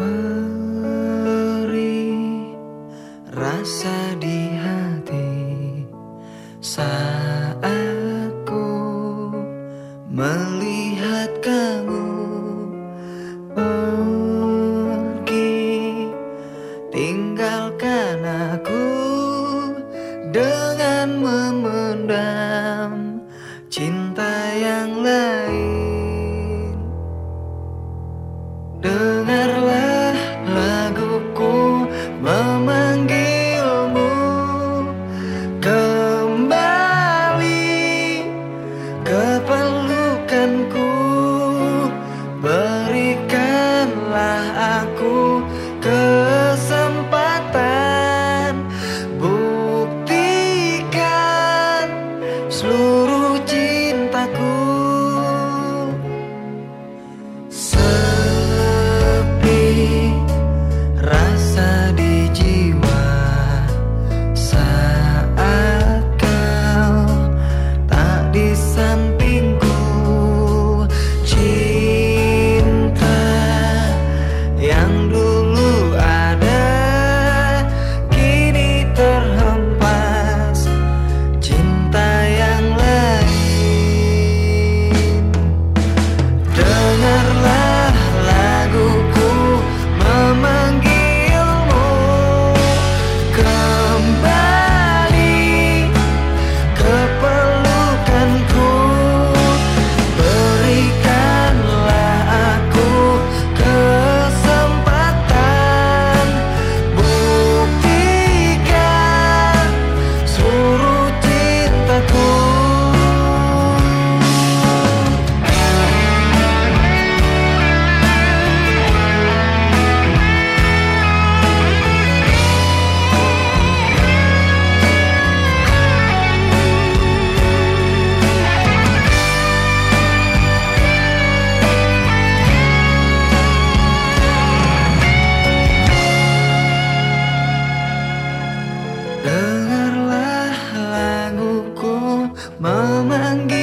Perih rasa di hati saat ku melihat kamu pergi. Tinggalkan aku dengan memendam cinta yang lain seluruh cintaku. 마음 한개